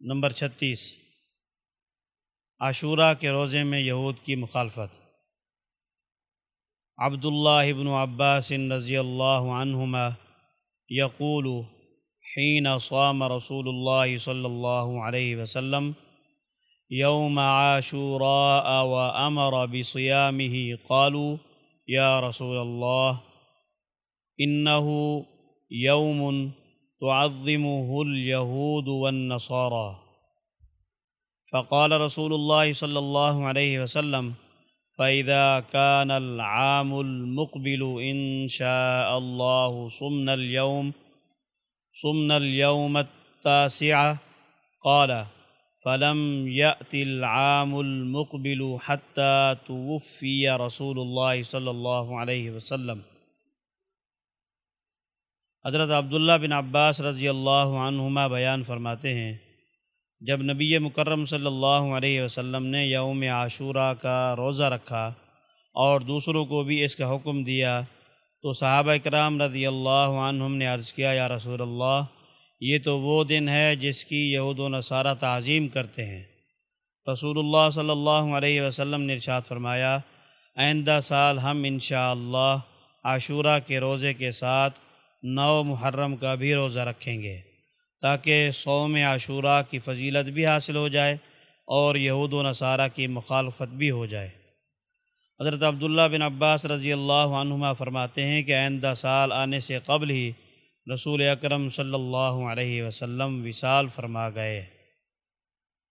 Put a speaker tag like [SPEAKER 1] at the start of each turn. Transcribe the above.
[SPEAKER 1] Number چھتیس۔ عاشورہ کے روزے میں یہود کی مخالفت۔ عبداللہ ابن عباس رضی اللہ عنہما یقول، حین صام رسول اللہ صلی اللہ علیہ وسلم یوم عاشوراء و امر بصیامه قالوا، یا رسول اللہ انه یوم تعظمه اليهود والنصارى. فقال رسول الله صلى الله عليه وسلم، فإذا كان العام المقبل إن شاء الله صمنا اليوم صمنا اليوم التاسع، قال، فلم يأت العام المقبل حتى توفي رسول الله صلى الله عليه وسلم. حضرت عبداللہ بن عباس رضی اللہ عنہما بیان فرماتے ہیں، جب نبی مکرم صلی اللہ علیہ وسلم نے یوم عاشورہ کا روزہ رکھا اور دوسروں کو بھی اس کا حکم دیا، تو صحابہ اکرام رضی اللہ عنہم نے عرض کیا، یا رسول اللہ، یہ تو وہ دن ہے جس کی یہود و نصارہ تعظیم کرتے ہیں۔ رسول اللہ صلی اللہ علیہ وسلم نے ارشاد فرمایا، آئندہ سال ہم انشاءاللہ اللہ عاشورہ کے روزے کے ساتھ نو محرم کا بھی روزہ رکھیں گے تاکہ سوم عاشورہ کی فضیلت بھی حاصل ہو جائے اور یہود و نصارہ کی مخالفت بھی ہو جائے۔ حضرت عبداللہ بن عباس رضی اللہ عنہما فرماتے ہیں کہ آئندہ سال آنے سے قبل ہی رسول اکرم صلی اللہ علیہ وسلم وصال فرما گئے۔